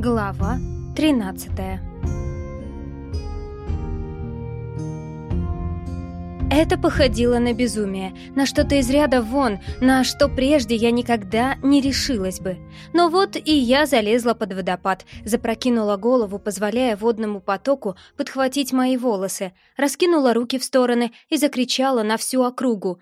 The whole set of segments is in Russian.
Глава 13 Это походило на безумие, на что-то из ряда вон, на что прежде я никогда не решилась бы. Но вот и я залезла под водопад, запрокинула голову, позволяя водному потоку подхватить мои волосы, раскинула руки в стороны и закричала на всю округу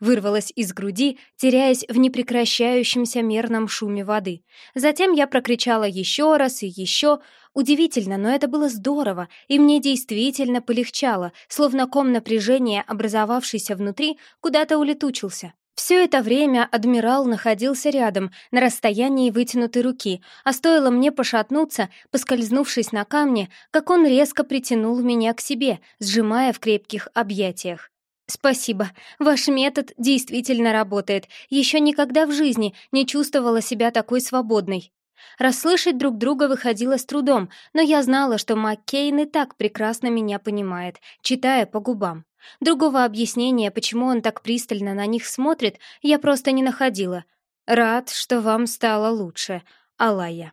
вырвалось из груди, теряясь в непрекращающемся мерном шуме воды. Затем я прокричала еще раз и еще. Удивительно, но это было здорово, и мне действительно полегчало, словно ком напряжения, образовавшийся внутри, куда-то улетучился. Все это время адмирал находился рядом, на расстоянии вытянутой руки, а стоило мне пошатнуться, поскользнувшись на камне, как он резко притянул меня к себе, сжимая в крепких объятиях. «Спасибо. Ваш метод действительно работает. Еще никогда в жизни не чувствовала себя такой свободной». Расслышать друг друга выходило с трудом, но я знала, что Маккейн и так прекрасно меня понимает, читая по губам. Другого объяснения, почему он так пристально на них смотрит, я просто не находила. «Рад, что вам стало лучше, Алая».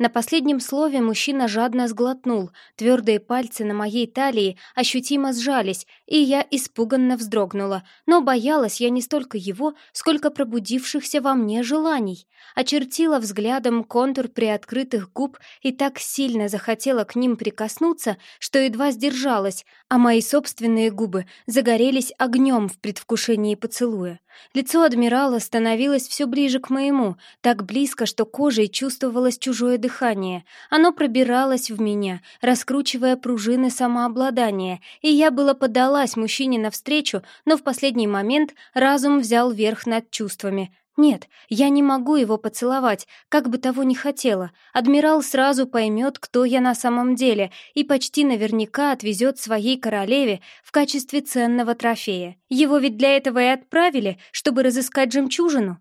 На последнем слове мужчина жадно сглотнул, твердые пальцы на моей талии ощутимо сжались, и я испуганно вздрогнула, но боялась я не столько его, сколько пробудившихся во мне желаний. Очертила взглядом контур приоткрытых губ и так сильно захотела к ним прикоснуться, что едва сдержалась, а мои собственные губы загорелись огнем в предвкушении поцелуя. Лицо адмирала становилось все ближе к моему, так близко, что кожей чувствовалось чужое дыхание, дыхание. Оно пробиралось в меня, раскручивая пружины самообладания, и я было подалась мужчине навстречу, но в последний момент разум взял верх над чувствами. Нет, я не могу его поцеловать, как бы того ни хотела. Адмирал сразу поймет, кто я на самом деле, и почти наверняка отвезет своей королеве в качестве ценного трофея. Его ведь для этого и отправили, чтобы разыскать жемчужину.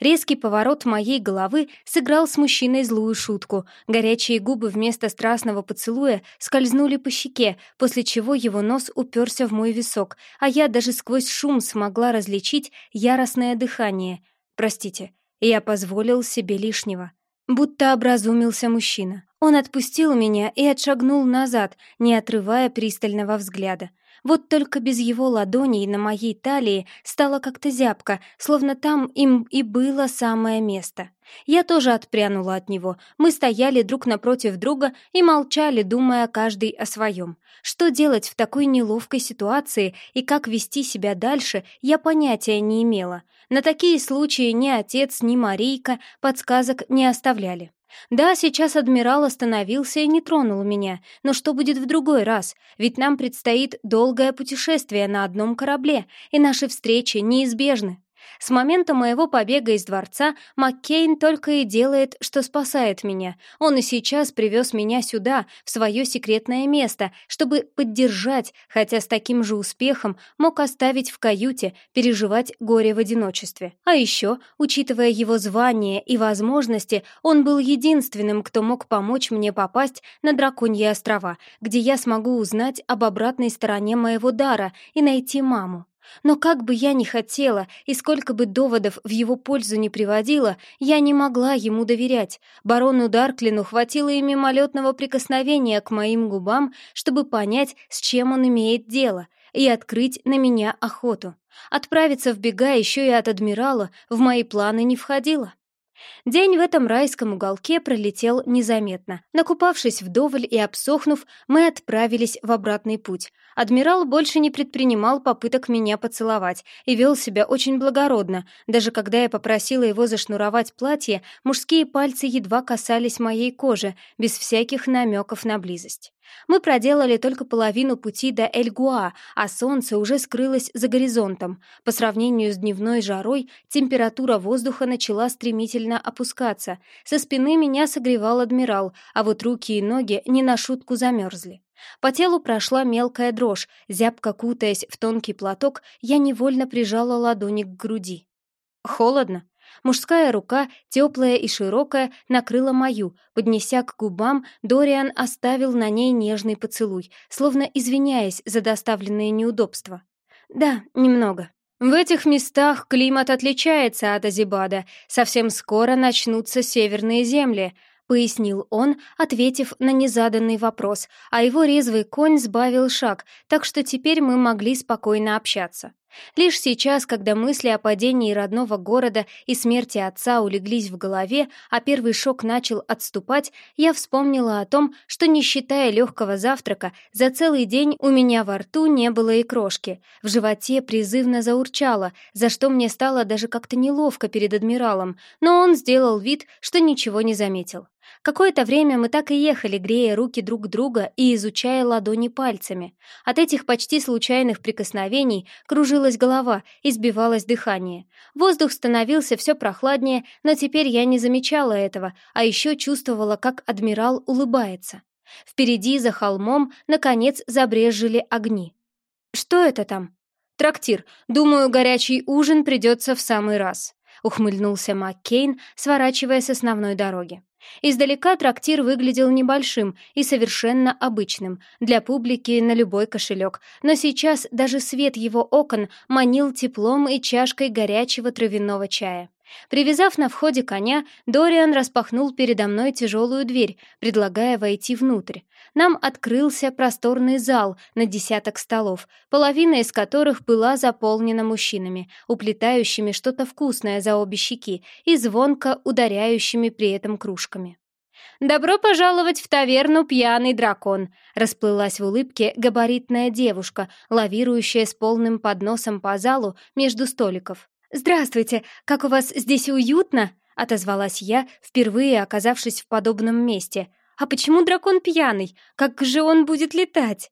Резкий поворот моей головы сыграл с мужчиной злую шутку. Горячие губы вместо страстного поцелуя скользнули по щеке, после чего его нос уперся в мой висок, а я даже сквозь шум смогла различить яростное дыхание. Простите, я позволил себе лишнего. Будто образумился мужчина. Он отпустил меня и отшагнул назад, не отрывая пристального взгляда. Вот только без его ладоней на моей талии стало как-то зябко, словно там им и было самое место. Я тоже отпрянула от него. Мы стояли друг напротив друга и молчали, думая каждый о своем. Что делать в такой неловкой ситуации и как вести себя дальше, я понятия не имела. На такие случаи ни отец, ни Марийка подсказок не оставляли. Да, сейчас адмирал остановился и не тронул меня, но что будет в другой раз? Ведь нам предстоит долгое путешествие на одном корабле, и наши встречи неизбежны. С момента моего побега из дворца Маккейн только и делает, что спасает меня. Он и сейчас привез меня сюда, в свое секретное место, чтобы поддержать, хотя с таким же успехом мог оставить в каюте, переживать горе в одиночестве. А еще, учитывая его звание и возможности, он был единственным, кто мог помочь мне попасть на Драконьи острова, где я смогу узнать об обратной стороне моего дара и найти маму. Но как бы я ни хотела и сколько бы доводов в его пользу не приводила, я не могла ему доверять. Барону Дарклину хватило и мимолетного прикосновения к моим губам, чтобы понять, с чем он имеет дело, и открыть на меня охоту. Отправиться в бега еще и от адмирала в мои планы не входило. День в этом райском уголке пролетел незаметно. Накупавшись вдоволь и обсохнув, мы отправились в обратный путь. Адмирал больше не предпринимал попыток меня поцеловать и вел себя очень благородно. Даже когда я попросила его зашнуровать платье, мужские пальцы едва касались моей кожи, без всяких намеков на близость. Мы проделали только половину пути до Эльгуа, а солнце уже скрылось за горизонтом. По сравнению с дневной жарой, температура воздуха начала стремительно опускаться. Со спины меня согревал адмирал, а вот руки и ноги не на шутку замерзли. По телу прошла мелкая дрожь, зябко кутаясь в тонкий платок, я невольно прижала ладони к груди. «Холодно?» Мужская рука, теплая и широкая, накрыла мою. Поднеся к губам, Дориан оставил на ней нежный поцелуй, словно извиняясь за доставленные неудобства. «Да, немного», в этих местах климат отличается от Азибада. Совсем скоро начнутся северные земли. пояснил он, ответив на незаданный вопрос, а его резвый конь сбавил шаг, так что теперь мы могли спокойно общаться. Лишь сейчас, когда мысли о падении родного города и смерти отца улеглись в голове, а первый шок начал отступать, я вспомнила о том, что, не считая легкого завтрака, за целый день у меня во рту не было и крошки. В животе призывно заурчало, за что мне стало даже как-то неловко перед адмиралом, но он сделал вид, что ничего не заметил. Какое-то время мы так и ехали, грея руки друг друга и изучая ладони пальцами. От этих почти случайных прикосновений кружилась голова и сбивалось дыхание. Воздух становился все прохладнее, но теперь я не замечала этого, а еще чувствовала, как адмирал улыбается. Впереди, за холмом, наконец забрежили огни. «Что это там?» «Трактир. Думаю, горячий ужин придется в самый раз», — ухмыльнулся Маккейн, сворачивая с основной дороги. Издалека трактир выглядел небольшим и совершенно обычным для публики на любой кошелек, но сейчас даже свет его окон манил теплом и чашкой горячего травяного чая. Привязав на входе коня, Дориан распахнул передо мной тяжелую дверь, предлагая войти внутрь. Нам открылся просторный зал на десяток столов, половина из которых была заполнена мужчинами, уплетающими что-то вкусное за обе щеки и звонко ударяющими при этом кружками. «Добро пожаловать в таверну «Пьяный дракон», — расплылась в улыбке габаритная девушка, лавирующая с полным подносом по залу между столиков. «Здравствуйте! Как у вас здесь уютно?» — отозвалась я, впервые оказавшись в подобном месте. «А почему дракон пьяный? Как же он будет летать?»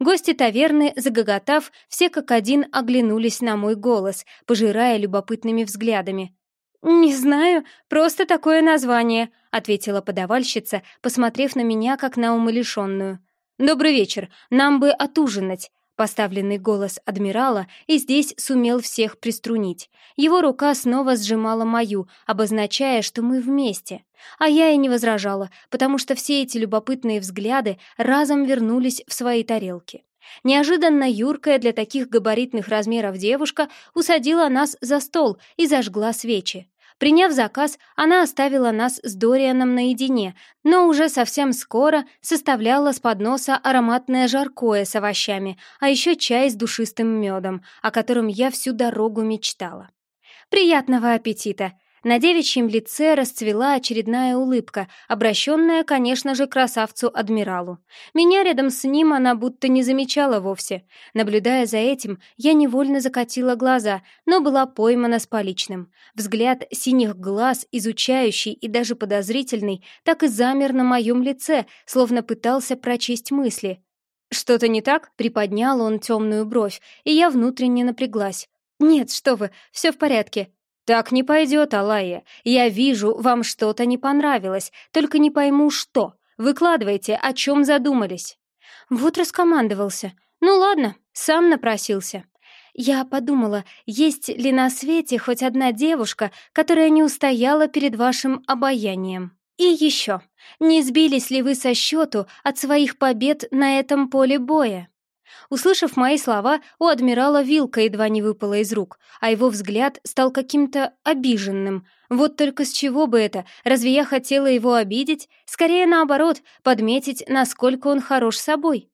Гости таверны, загоготав, все как один оглянулись на мой голос, пожирая любопытными взглядами. «Не знаю, просто такое название», — ответила подавальщица, посмотрев на меня как на умалишенную. «Добрый вечер, нам бы отужинать», Поставленный голос адмирала и здесь сумел всех приструнить. Его рука снова сжимала мою, обозначая, что мы вместе. А я и не возражала, потому что все эти любопытные взгляды разом вернулись в свои тарелки. Неожиданно юркая для таких габаритных размеров девушка усадила нас за стол и зажгла свечи. Приняв заказ, она оставила нас с Дорианом наедине, но уже совсем скоро составляла с подноса ароматное жаркое с овощами, а еще чай с душистым медом, о котором я всю дорогу мечтала. «Приятного аппетита!» На девичьем лице расцвела очередная улыбка, обращенная, конечно же, красавцу-адмиралу. Меня рядом с ним она будто не замечала вовсе. Наблюдая за этим, я невольно закатила глаза, но была поймана с поличным. Взгляд синих глаз, изучающий и даже подозрительный, так и замер на моем лице, словно пытался прочесть мысли. «Что-то не так?» — приподнял он темную бровь, и я внутренне напряглась. «Нет, что вы, все в порядке», «Так не пойдет, Алая. Я вижу, вам что-то не понравилось, только не пойму, что. Выкладывайте, о чем задумались». Вот раскомандовался. «Ну ладно, сам напросился». Я подумала, есть ли на свете хоть одна девушка, которая не устояла перед вашим обаянием. И еще, не сбились ли вы со счету от своих побед на этом поле боя? Услышав мои слова, у адмирала вилка едва не выпала из рук, а его взгляд стал каким-то обиженным. Вот только с чего бы это? Разве я хотела его обидеть? Скорее наоборот, подметить, насколько он хорош собой.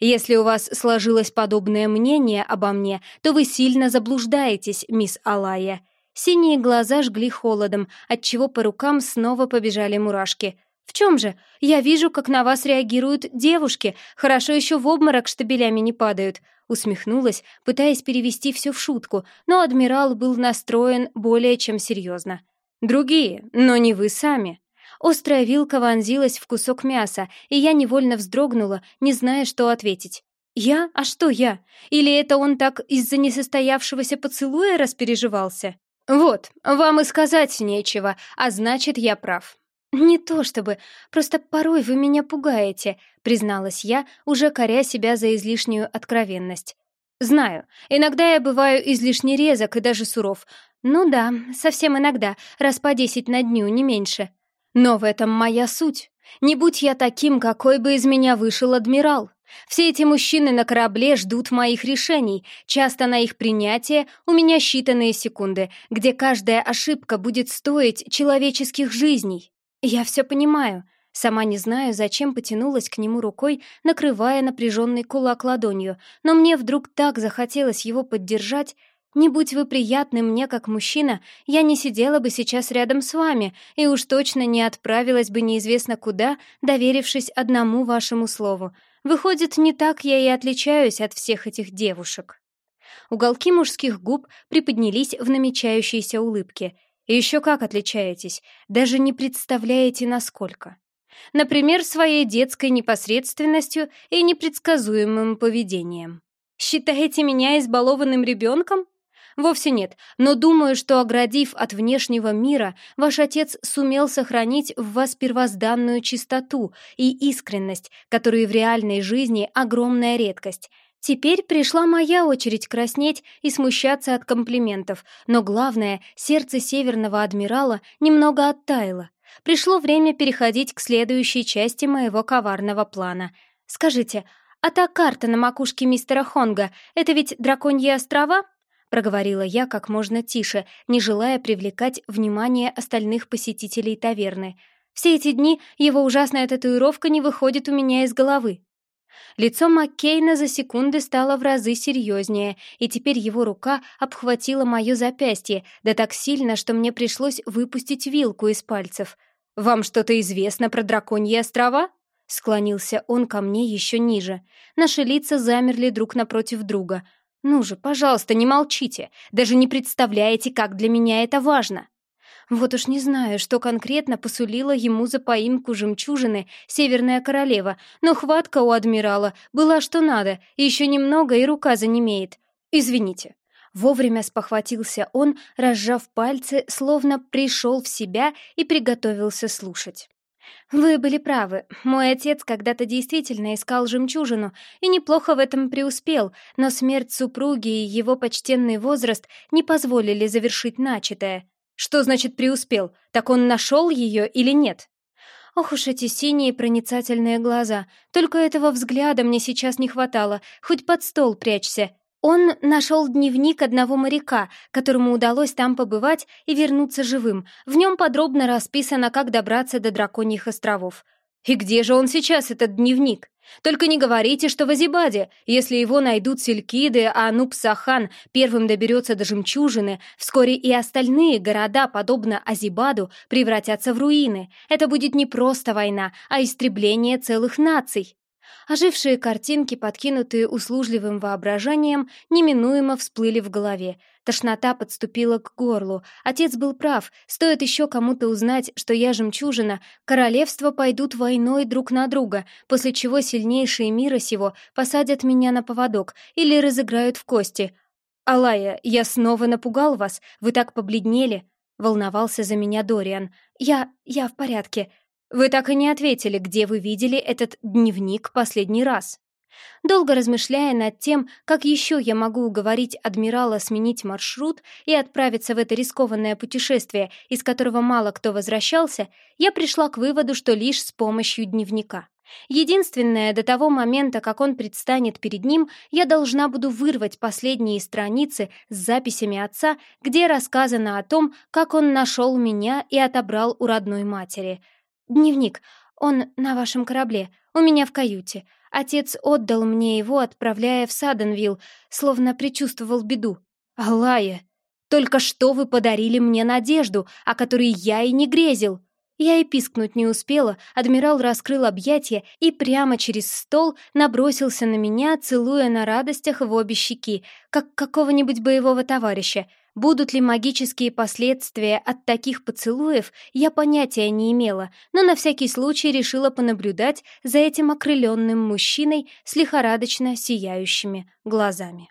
Если у вас сложилось подобное мнение обо мне, то вы сильно заблуждаетесь, мисс Алая. Синие глаза жгли холодом, отчего по рукам снова побежали мурашки. «В чем же? Я вижу, как на вас реагируют девушки. Хорошо еще в обморок штабелями не падают». Усмехнулась, пытаясь перевести все в шутку, но адмирал был настроен более чем серьезно. «Другие, но не вы сами». Острая вилка вонзилась в кусок мяса, и я невольно вздрогнула, не зная, что ответить. «Я? А что я? Или это он так из-за несостоявшегося поцелуя распереживался?» «Вот, вам и сказать нечего, а значит, я прав. «Не то чтобы, просто порой вы меня пугаете», — призналась я, уже коря себя за излишнюю откровенность. «Знаю, иногда я бываю излишне резок и даже суров. Ну да, совсем иногда, раз по десять на дню, не меньше. Но в этом моя суть. Не будь я таким, какой бы из меня вышел адмирал. Все эти мужчины на корабле ждут моих решений. Часто на их принятие у меня считанные секунды, где каждая ошибка будет стоить человеческих жизней. Я все понимаю. Сама не знаю, зачем потянулась к нему рукой, накрывая напряженный кулак ладонью, но мне вдруг так захотелось его поддержать. Не будь вы приятны мне как мужчина, я не сидела бы сейчас рядом с вами и уж точно не отправилась бы неизвестно куда, доверившись одному вашему слову. Выходит, не так я и отличаюсь от всех этих девушек. Уголки мужских губ приподнялись в намечающейся улыбке. И еще как отличаетесь, даже не представляете, насколько. Например, своей детской непосредственностью и непредсказуемым поведением. Считаете меня избалованным ребенком? Вовсе нет, но думаю, что, оградив от внешнего мира, ваш отец сумел сохранить в вас первозданную чистоту и искренность, которые в реальной жизни огромная редкость. Теперь пришла моя очередь краснеть и смущаться от комплиментов, но главное, сердце северного адмирала немного оттаяло. Пришло время переходить к следующей части моего коварного плана. Скажите, а та карта на макушке мистера Хонга — это ведь драконьи острова? — проговорила я как можно тише, не желая привлекать внимание остальных посетителей таверны. «Все эти дни его ужасная татуировка не выходит у меня из головы». Лицо Маккейна за секунды стало в разы серьезнее, и теперь его рука обхватила мое запястье, да так сильно, что мне пришлось выпустить вилку из пальцев. «Вам что-то известно про драконьи острова?» Склонился он ко мне еще ниже. Наши лица замерли друг напротив друга — «Ну же, пожалуйста, не молчите. Даже не представляете, как для меня это важно». Вот уж не знаю, что конкретно посулила ему за поимку жемчужины Северная Королева, но хватка у адмирала была что надо, еще немного и рука занемеет. Извините. Вовремя спохватился он, разжав пальцы, словно пришел в себя и приготовился слушать. «Вы были правы. Мой отец когда-то действительно искал жемчужину и неплохо в этом преуспел, но смерть супруги и его почтенный возраст не позволили завершить начатое. Что значит преуспел? Так он нашел ее или нет?» Ох уж эти синие проницательные глаза. Только этого взгляда мне сейчас не хватало. Хоть под стол прячься. Он нашел дневник одного моряка, которому удалось там побывать и вернуться живым. В нем подробно расписано, как добраться до Драконьих островов. И где же он сейчас, этот дневник? Только не говорите, что в Азибаде. Если его найдут Селькиды, а Ануб-Сахан первым доберется до Жемчужины, вскоре и остальные города, подобно Азибаду, превратятся в руины. Это будет не просто война, а истребление целых наций. Ожившие картинки, подкинутые услужливым воображением, неминуемо всплыли в голове. Тошнота подступила к горлу. Отец был прав. Стоит еще кому-то узнать, что я жемчужина, королевства пойдут войной друг на друга, после чего сильнейшие мира сего посадят меня на поводок или разыграют в кости. «Алая, я снова напугал вас? Вы так побледнели?» — волновался за меня Дориан. «Я... я в порядке», вы так и не ответили, где вы видели этот дневник последний раз. Долго размышляя над тем, как еще я могу уговорить адмирала сменить маршрут и отправиться в это рискованное путешествие, из которого мало кто возвращался, я пришла к выводу, что лишь с помощью дневника. Единственное, до того момента, как он предстанет перед ним, я должна буду вырвать последние страницы с записями отца, где рассказано о том, как он нашел меня и отобрал у родной матери — «Дневник. Он на вашем корабле. У меня в каюте. Отец отдал мне его, отправляя в Саденвилл, словно предчувствовал беду. Алая, только что вы подарили мне надежду, о которой я и не грезил!» Я и пискнуть не успела, адмирал раскрыл объятия и прямо через стол набросился на меня, целуя на радостях в обе щеки, как какого-нибудь боевого товарища. Будут ли магические последствия от таких поцелуев, я понятия не имела, но на всякий случай решила понаблюдать за этим окрыленным мужчиной с лихорадочно сияющими глазами.